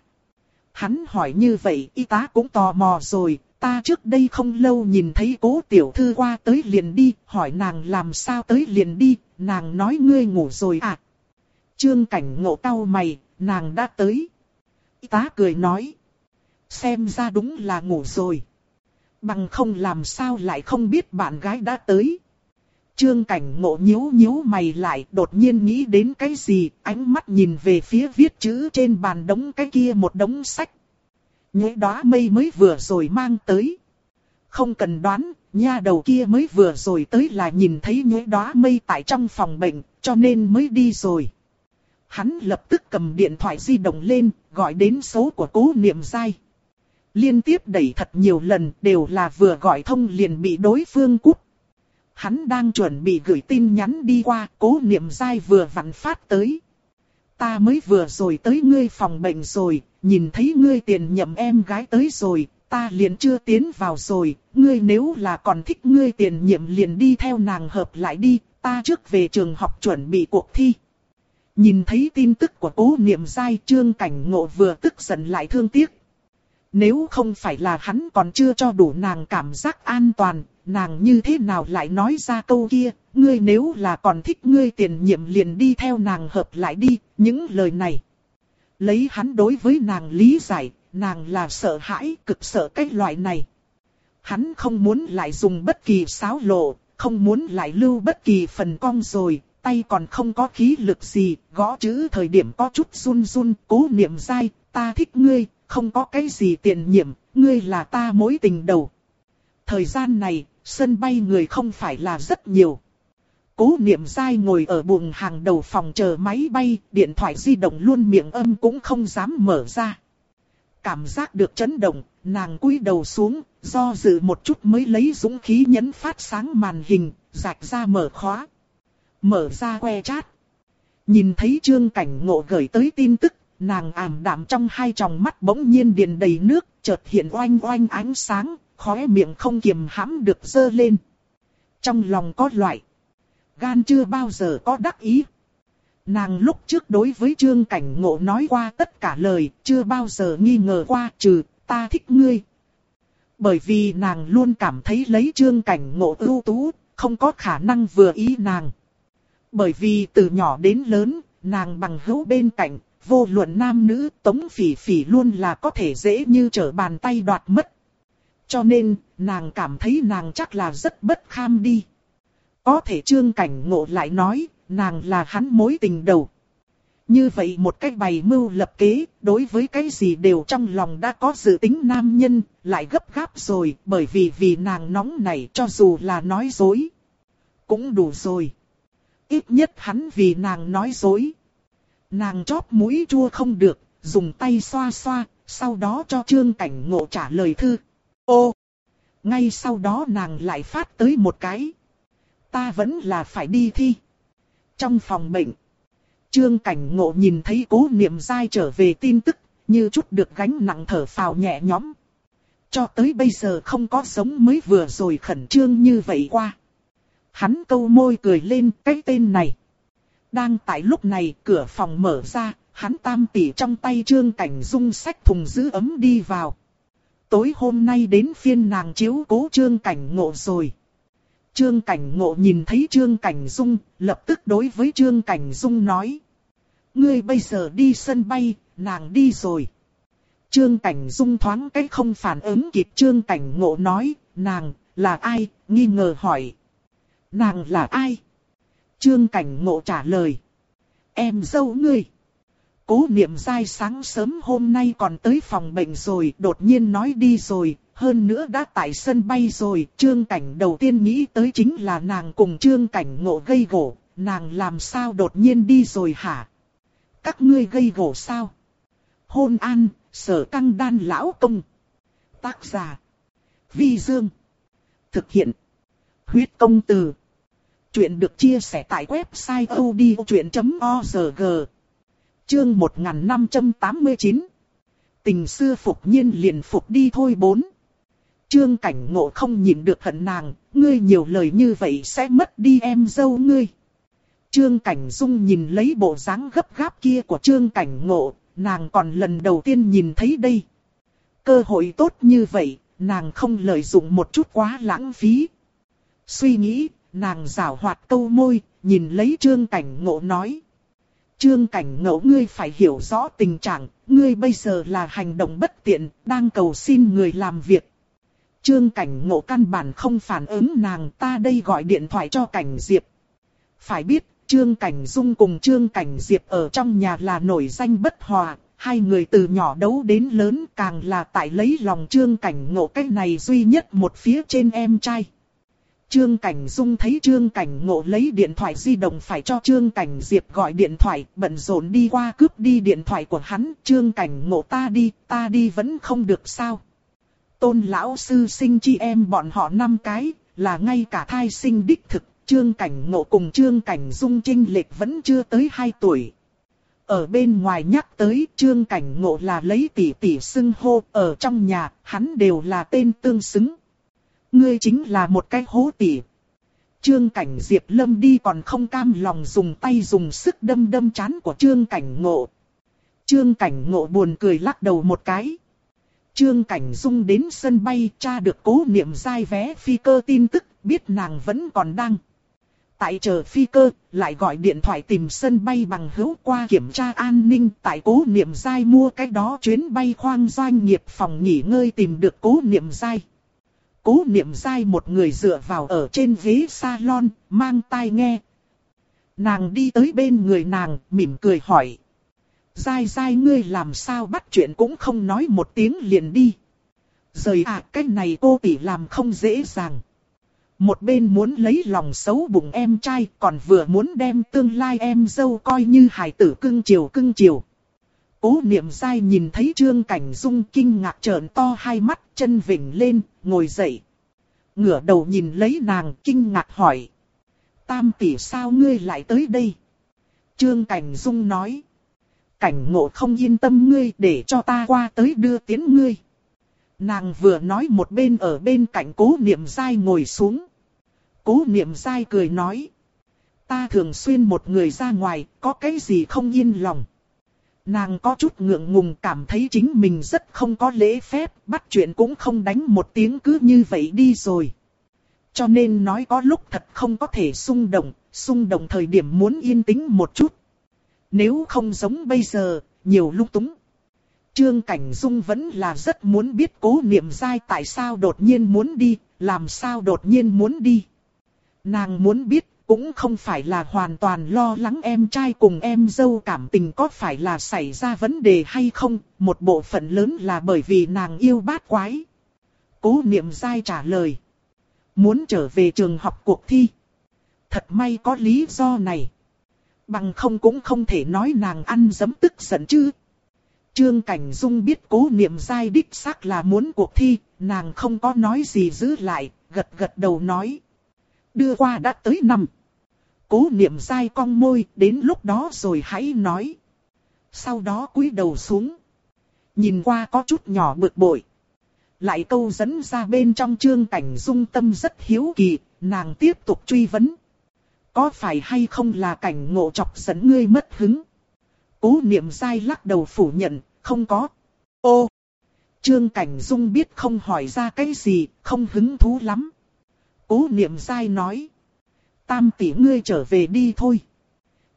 Hắn hỏi như vậy y tá cũng tò mò rồi, ta trước đây không lâu nhìn thấy cố tiểu thư qua tới liền đi, hỏi nàng làm sao tới liền đi, nàng nói ngươi ngủ rồi à. Trương cảnh ngộ cau mày, nàng đã tới. Y tá cười nói. Xem ra đúng là ngủ rồi. Bằng không làm sao lại không biết bạn gái đã tới. Trương cảnh ngộ nhíu nhíu mày lại đột nhiên nghĩ đến cái gì, ánh mắt nhìn về phía viết chữ trên bàn đống cái kia một đống sách. Nhế đóa mây mới vừa rồi mang tới. Không cần đoán, nha đầu kia mới vừa rồi tới là nhìn thấy nhế đóa mây tại trong phòng bệnh, cho nên mới đi rồi. Hắn lập tức cầm điện thoại di động lên, gọi đến số của cố niệm dai. Liên tiếp đẩy thật nhiều lần đều là vừa gọi thông liền bị đối phương cút. Hắn đang chuẩn bị gửi tin nhắn đi qua, cố niệm dai vừa vặn phát tới. Ta mới vừa rồi tới ngươi phòng bệnh rồi, nhìn thấy ngươi tiền nhậm em gái tới rồi, ta liền chưa tiến vào rồi, ngươi nếu là còn thích ngươi tiền nhiệm liền đi theo nàng hợp lại đi, ta trước về trường học chuẩn bị cuộc thi. Nhìn thấy tin tức của cố niệm dai trương cảnh ngộ vừa tức giận lại thương tiếc. Nếu không phải là hắn còn chưa cho đủ nàng cảm giác an toàn, nàng như thế nào lại nói ra câu kia, ngươi nếu là còn thích ngươi tiền nhiệm liền đi theo nàng hợp lại đi, những lời này. Lấy hắn đối với nàng lý giải, nàng là sợ hãi, cực sợ cái loại này. Hắn không muốn lại dùng bất kỳ sáo lộ, không muốn lại lưu bất kỳ phần cong rồi, tay còn không có khí lực gì, gõ chữ thời điểm có chút run run, cố niệm dai, ta thích ngươi, không có cái gì tiền nhiệm, ngươi là ta mối tình đầu. Thời gian này, sân bay người không phải là rất nhiều. Cố niệm dai ngồi ở buồng hàng đầu phòng chờ máy bay, điện thoại di động luôn miệng âm cũng không dám mở ra. Cảm giác được chấn động, nàng cúi đầu xuống, do dự một chút mới lấy dũng khí nhấn phát sáng màn hình, rạch ra mở khóa. Mở ra que chat. Nhìn thấy trương cảnh ngộ gửi tới tin tức, nàng ảm đạm trong hai tròng mắt bỗng nhiên điền đầy nước, chợt hiện oanh oanh ánh sáng, khóe miệng không kiềm hãm được dơ lên. Trong lòng có loại, gan chưa bao giờ có đắc ý. Nàng lúc trước đối với trương cảnh ngộ nói qua tất cả lời, chưa bao giờ nghi ngờ qua trừ, ta thích ngươi. Bởi vì nàng luôn cảm thấy lấy trương cảnh ngộ ưu tú, không có khả năng vừa ý nàng. Bởi vì từ nhỏ đến lớn, nàng bằng hữu bên cạnh, vô luận nam nữ, tống phỉ phỉ luôn là có thể dễ như trở bàn tay đoạt mất. Cho nên, nàng cảm thấy nàng chắc là rất bất kham đi. Có thể trương cảnh ngộ lại nói, nàng là hắn mối tình đầu. Như vậy một cách bày mưu lập kế, đối với cái gì đều trong lòng đã có dự tính nam nhân, lại gấp gáp rồi, bởi vì vì nàng nóng này cho dù là nói dối. Cũng đủ rồi. Ít nhất hắn vì nàng nói dối. Nàng chóp mũi chua không được, dùng tay xoa xoa, sau đó cho trương cảnh ngộ trả lời thư. Ô! Ngay sau đó nàng lại phát tới một cái. Ta vẫn là phải đi thi. Trong phòng bệnh. Trương cảnh ngộ nhìn thấy cố niệm dai trở về tin tức, như chút được gánh nặng thở phào nhẹ nhõm. Cho tới bây giờ không có sống mới vừa rồi khẩn trương như vậy qua. Hắn câu môi cười lên cái tên này. Đang tại lúc này cửa phòng mở ra, hắn tam tỷ trong tay trương cảnh dung sách thùng giữ ấm đi vào. Tối hôm nay đến phiên nàng chiếu cố trương cảnh ngộ rồi. Trương cảnh ngộ nhìn thấy trương cảnh dung, lập tức đối với trương cảnh dung nói. Ngươi bây giờ đi sân bay, nàng đi rồi. Trương cảnh dung thoáng cái không phản ứng kịp trương cảnh ngộ nói, nàng, là ai, nghi ngờ hỏi. Nàng là ai? Trương cảnh ngộ trả lời. Em dâu ngươi. Cố niệm dai sáng sớm hôm nay còn tới phòng bệnh rồi, đột nhiên nói đi rồi, hơn nữa đã tại sân bay rồi. Trương cảnh đầu tiên nghĩ tới chính là nàng cùng trương cảnh ngộ gây gỗ, nàng làm sao đột nhiên đi rồi hả? Các ngươi gây gỗ sao? Hôn an, sở căng đan lão công. Tác giả. Vi Dương. Thực hiện. Huyết công từ. Chuyện được chia sẻ tại website odchuyện.org Chương 1589 Tình xưa phục nhiên liền phục đi thôi bốn. Trương cảnh ngộ không nhìn được hận nàng, ngươi nhiều lời như vậy sẽ mất đi em dâu ngươi. Trương cảnh dung nhìn lấy bộ dáng gấp gáp kia của trương cảnh ngộ, nàng còn lần đầu tiên nhìn thấy đây. Cơ hội tốt như vậy, nàng không lợi dụng một chút quá lãng phí. Suy nghĩ, nàng rảo hoạt câu môi, nhìn lấy trương cảnh ngộ nói. Trương cảnh ngộ ngươi phải hiểu rõ tình trạng, ngươi bây giờ là hành động bất tiện, đang cầu xin người làm việc. Trương cảnh ngộ căn bản không phản ứng nàng ta đây gọi điện thoại cho cảnh diệp. Phải biết, Trương Cảnh Dung cùng Trương Cảnh Diệp ở trong nhà là nổi danh bất hòa, hai người từ nhỏ đấu đến lớn càng là tại lấy lòng Trương Cảnh ngộ cái này duy nhất một phía trên em trai. Trương Cảnh Dung thấy Trương Cảnh Ngộ lấy điện thoại di động phải cho Trương Cảnh Diệp gọi điện thoại, bận rộn đi qua cướp đi điện thoại của hắn, Trương Cảnh Ngộ ta đi, ta đi vẫn không được sao. Tôn lão sư sinh chi em bọn họ năm cái, là ngay cả thai sinh đích thực, Trương Cảnh Ngộ cùng Trương Cảnh Dung trinh lệch vẫn chưa tới 2 tuổi. Ở bên ngoài nhắc tới Trương Cảnh Ngộ là lấy tỷ tỷ xưng hô, ở trong nhà, hắn đều là tên tương xứng. Ngươi chính là một cái hố tỉ. Trương cảnh Diệp Lâm đi còn không cam lòng dùng tay dùng sức đâm đâm chán của Trương cảnh ngộ. Trương cảnh ngộ buồn cười lắc đầu một cái. Trương cảnh dung đến sân bay tra được cố niệm dai vé phi cơ tin tức biết nàng vẫn còn đang. Tại chờ phi cơ, lại gọi điện thoại tìm sân bay bằng hữu qua kiểm tra an ninh tại cố niệm dai mua cái đó chuyến bay khoang doanh nghiệp phòng nghỉ ngơi tìm được cố niệm dai. Cố niệm dai một người dựa vào ở trên ghế salon, mang tai nghe. Nàng đi tới bên người nàng, mỉm cười hỏi. Dai dai ngươi làm sao bắt chuyện cũng không nói một tiếng liền đi. Rời à cái này cô tỷ làm không dễ dàng. Một bên muốn lấy lòng xấu bụng em trai còn vừa muốn đem tương lai em dâu coi như hài tử cưng chiều cưng chiều. Cố niệm dai nhìn thấy trương cảnh dung kinh ngạc trợn to hai mắt chân vỉnh lên, ngồi dậy. Ngửa đầu nhìn lấy nàng kinh ngạc hỏi. Tam tỷ sao ngươi lại tới đây? Trương cảnh dung nói. Cảnh ngộ không yên tâm ngươi để cho ta qua tới đưa tiến ngươi. Nàng vừa nói một bên ở bên cạnh cố niệm dai ngồi xuống. Cố niệm dai cười nói. Ta thường xuyên một người ra ngoài, có cái gì không yên lòng. Nàng có chút ngượng ngùng cảm thấy chính mình rất không có lễ phép, bắt chuyện cũng không đánh một tiếng cứ như vậy đi rồi. Cho nên nói có lúc thật không có thể xung động, xung động thời điểm muốn yên tĩnh một chút. Nếu không giống bây giờ, nhiều lúc túng. Trương Cảnh Dung vẫn là rất muốn biết cố niệm dai tại sao đột nhiên muốn đi, làm sao đột nhiên muốn đi. Nàng muốn biết cũng không phải là hoàn toàn lo lắng em trai cùng em dâu cảm tình có phải là xảy ra vấn đề hay không, một bộ phận lớn là bởi vì nàng yêu bát quái. Cố niệm dai trả lời. Muốn trở về trường học cuộc thi. Thật may có lý do này. Bằng không cũng không thể nói nàng ăn dấm tức giận chứ. Trương Cảnh Dung biết cố niệm dai đích xác là muốn cuộc thi, nàng không có nói gì giữ lại, gật gật đầu nói. Đưa qua đã tới năm. Cố niệm dai cong môi, đến lúc đó rồi hãy nói. Sau đó cúi đầu xuống. Nhìn qua có chút nhỏ bực bội. Lại câu dẫn ra bên trong trương cảnh dung tâm rất hiếu kỳ, nàng tiếp tục truy vấn. Có phải hay không là cảnh ngộ chọc dẫn ngươi mất hứng? Cố niệm dai lắc đầu phủ nhận, không có. Ô! Trương Cảnh Dung biết không hỏi ra cái gì, không hứng thú lắm. Cố niệm dai nói. Tam tỷ ngươi trở về đi thôi.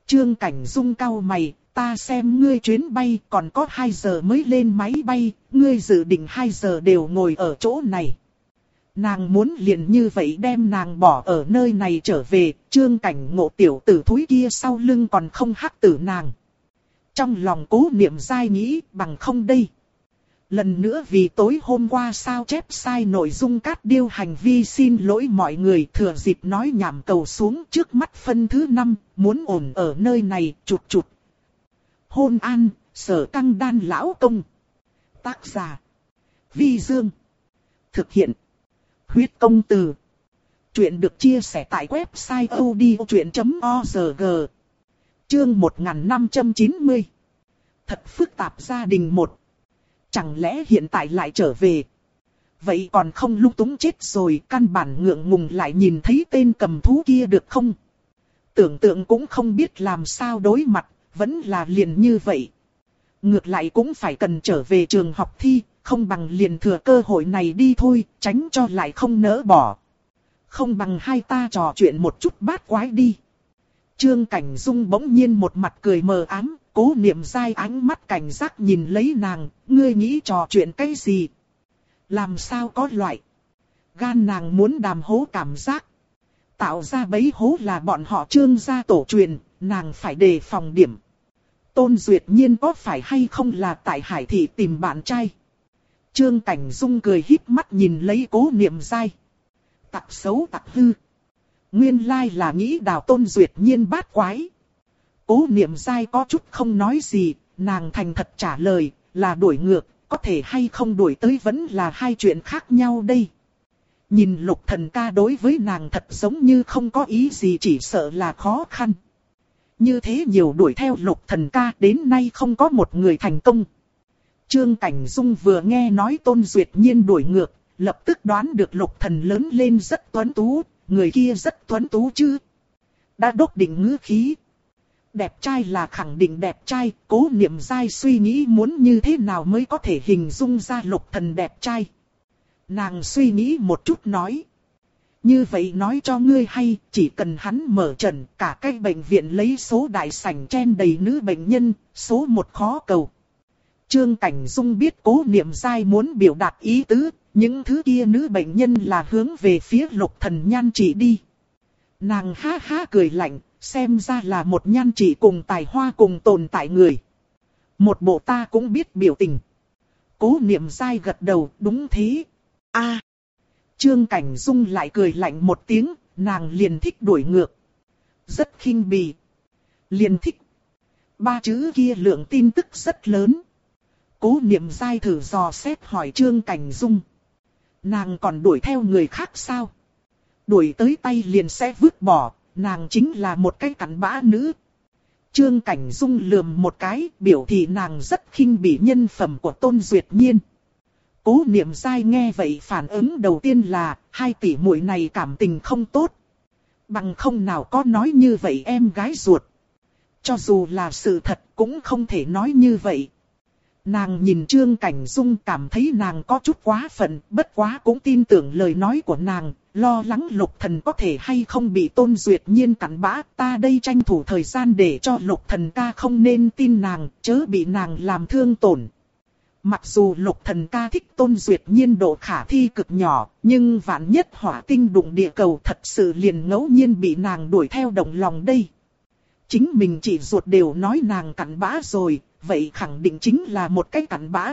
Trương Cảnh Dung cau mày, ta xem ngươi chuyến bay còn có 2 giờ mới lên máy bay, ngươi dự định 2 giờ đều ngồi ở chỗ này. Nàng muốn liền như vậy đem nàng bỏ ở nơi này trở về, trương cảnh ngộ tiểu tử thúi kia sau lưng còn không hắc tử nàng. Trong lòng cố niệm dai nghĩ bằng không đây. Lần nữa vì tối hôm qua sao chép sai nội dung cát điêu hành vi xin lỗi mọi người thừa dịp nói nhảm cầu xuống trước mắt phân thứ năm muốn ổn ở nơi này, chụt chụt. Hôn an, sở căng đan lão công. Tác giả. Vi Dương. Thực hiện. Huyết công từ. Chuyện được chia sẻ tại website odchuyện.org. Chương 1590. Thật phức tạp gia đình một. Chẳng lẽ hiện tại lại trở về? Vậy còn không lung túng chết rồi, căn bản ngượng ngùng lại nhìn thấy tên cầm thú kia được không? Tưởng tượng cũng không biết làm sao đối mặt, vẫn là liền như vậy. Ngược lại cũng phải cần trở về trường học thi, không bằng liền thừa cơ hội này đi thôi, tránh cho lại không nỡ bỏ. Không bằng hai ta trò chuyện một chút bát quái đi. Trương Cảnh Dung bỗng nhiên một mặt cười mờ ám, cố niệm dai ánh mắt cảnh giác nhìn lấy nàng, ngươi nghĩ trò chuyện cái gì? Làm sao có loại? Gan nàng muốn đàm hố cảm giác. Tạo ra bấy hố là bọn họ trương gia tổ truyền, nàng phải đề phòng điểm. Tôn Duyệt Nhiên có phải hay không là tại Hải Thị tìm bạn trai? Trương Cảnh Dung cười híp mắt nhìn lấy cố niệm dai. Tặc xấu tặc hư. Nguyên lai là nghĩ đào Tôn Duyệt Nhiên bát quái. Cố niệm dai có chút không nói gì, nàng thành thật trả lời, là đuổi ngược, có thể hay không đuổi tới vẫn là hai chuyện khác nhau đây. Nhìn lục thần ca đối với nàng thật giống như không có ý gì chỉ sợ là khó khăn. Như thế nhiều đuổi theo lục thần ca đến nay không có một người thành công. Trương Cảnh Dung vừa nghe nói Tôn Duyệt Nhiên đuổi ngược, lập tức đoán được lục thần lớn lên rất tuấn tú, người kia rất tuấn tú chứ. Đã đốt định ngữ khí. Đẹp trai là khẳng định đẹp trai, cố niệm dai suy nghĩ muốn như thế nào mới có thể hình dung ra lục thần đẹp trai. Nàng suy nghĩ một chút nói. Như vậy nói cho ngươi hay, chỉ cần hắn mở trần, cả cái bệnh viện lấy số đại sảnh chen đầy nữ bệnh nhân, số một khó cầu. Trương Cảnh Dung biết cố niệm dai muốn biểu đạt ý tứ, những thứ kia nữ bệnh nhân là hướng về phía lục thần nhan trị đi. Nàng ha ha cười lạnh, xem ra là một nhan trị cùng tài hoa cùng tồn tại người. Một bộ ta cũng biết biểu tình. Cố niệm dai gật đầu, đúng thế. a Trương Cảnh Dung lại cười lạnh một tiếng, nàng liền thích đuổi ngược. Rất khinh bì. Liền thích. Ba chữ kia lượng tin tức rất lớn. Cố niệm dai thử dò xét hỏi Trương Cảnh Dung. Nàng còn đuổi theo người khác sao? Đuổi tới tay liền sẽ vứt bỏ, nàng chính là một cái cắn bã nữ. Trương Cảnh Dung lườm một cái, biểu thị nàng rất khinh bỉ nhân phẩm của Tôn Duyệt Nhiên. Cố niệm dai nghe vậy phản ứng đầu tiên là, hai tỷ muội này cảm tình không tốt. Bằng không nào có nói như vậy em gái ruột. Cho dù là sự thật cũng không thể nói như vậy. Nàng nhìn Trương Cảnh Dung cảm thấy nàng có chút quá phận, bất quá cũng tin tưởng lời nói của nàng, lo lắng lục thần có thể hay không bị tôn duyệt nhiên cắn bã. Ta đây tranh thủ thời gian để cho lục thần ca không nên tin nàng, chớ bị nàng làm thương tổn. Mặc dù lục thần ca thích tôn duyệt nhiên độ khả thi cực nhỏ, nhưng vạn nhất hỏa tinh đụng địa cầu thật sự liền ngẫu nhiên bị nàng đuổi theo đồng lòng đây. Chính mình chỉ ruột đều nói nàng cặn bã rồi, vậy khẳng định chính là một cái cặn bã.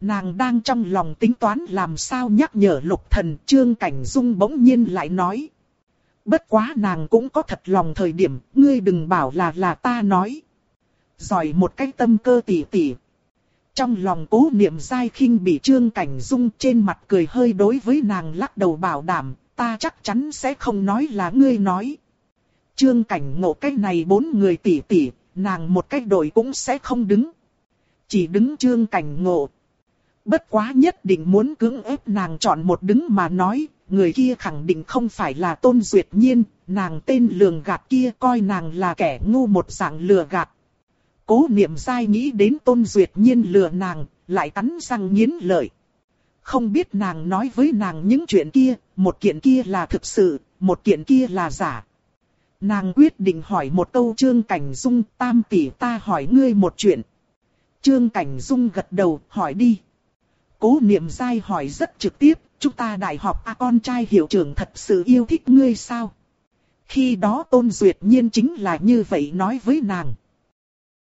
Nàng đang trong lòng tính toán làm sao nhắc nhở lục thần, trương cảnh dung bỗng nhiên lại nói. Bất quá nàng cũng có thật lòng thời điểm, ngươi đừng bảo là là ta nói. Giỏi một cái tâm cơ tỉ tỉ. Trong lòng cố niệm dai khinh bị trương cảnh dung trên mặt cười hơi đối với nàng lắc đầu bảo đảm, ta chắc chắn sẽ không nói là ngươi nói. Trương cảnh ngộ cái này bốn người tỉ tỉ, nàng một cách đội cũng sẽ không đứng. Chỉ đứng trương cảnh ngộ. Bất quá nhất định muốn cưỡng ép nàng chọn một đứng mà nói, người kia khẳng định không phải là tôn duyệt nhiên, nàng tên lường gạt kia coi nàng là kẻ ngu một dạng lừa gạt. Cố niệm sai nghĩ đến tôn duyệt nhiên lừa nàng, lại cắn răng nghiến lợi. Không biết nàng nói với nàng những chuyện kia, một kiện kia là thực sự, một kiện kia là giả. Nàng quyết định hỏi một câu Trương Cảnh Dung tam tỷ ta hỏi ngươi một chuyện. Trương Cảnh Dung gật đầu hỏi đi. Cố niệm dai hỏi rất trực tiếp, chúng ta đại học A con trai hiệu trưởng thật sự yêu thích ngươi sao? Khi đó Tôn Duyệt Nhiên chính là như vậy nói với nàng.